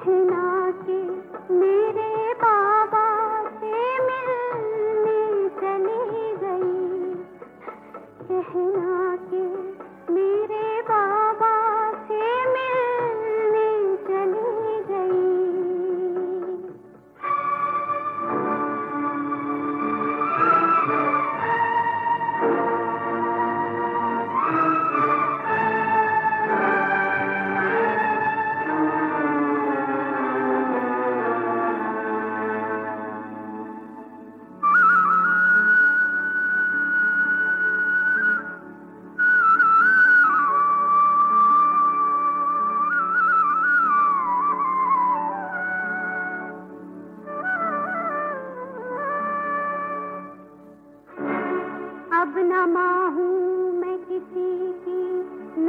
पहना मेरे पास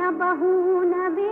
बहू न वे